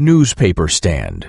Newspaper stand.